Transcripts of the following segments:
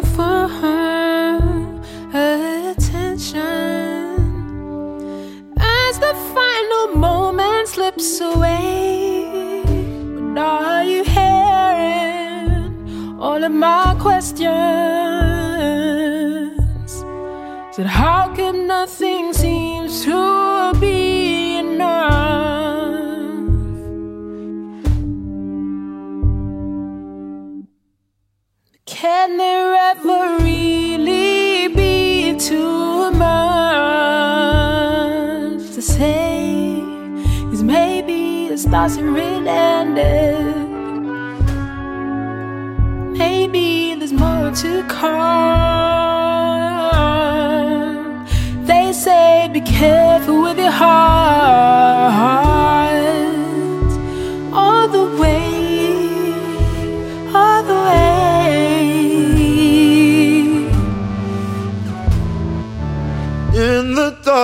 for her attention as the final moment slips away. But are you hearing all of my questions? Is it hard? Can there ever really be too much to say? Cause maybe the stars are really ended. Maybe there's more to come. They say be careful with your heart.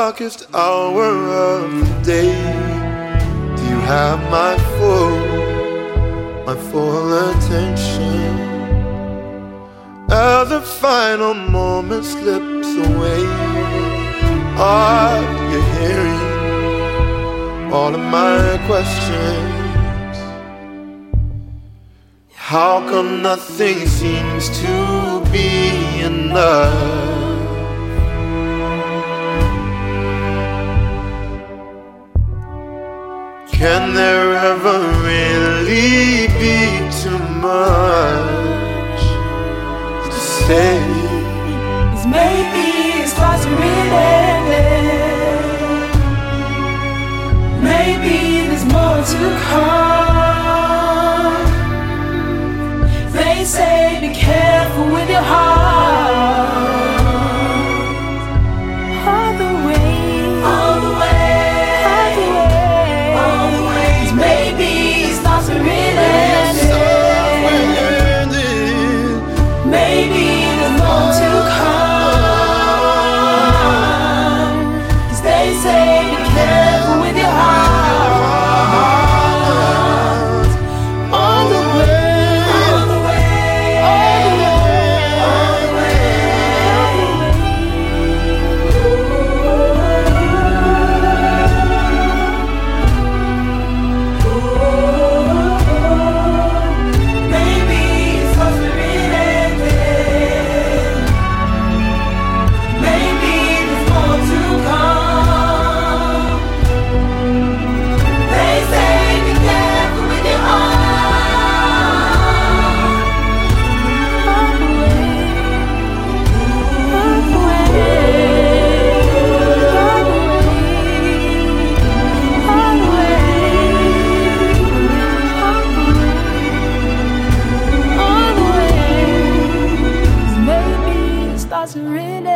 Darkest hour of the day, do you have my full, my full attention? As the final moment slips away, are you hearing all of my questions? How come nothing seems to be enough? Much to say? Cause maybe it's stars are really. Maybe there's more to come. They say be careful with your heart. There's starts ended.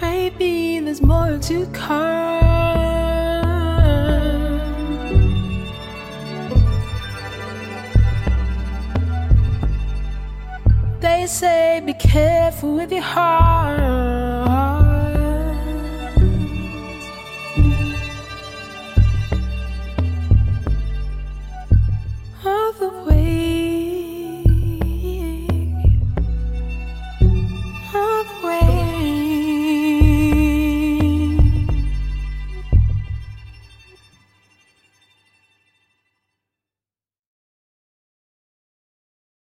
Maybe there's more to come. They say be careful with your heart.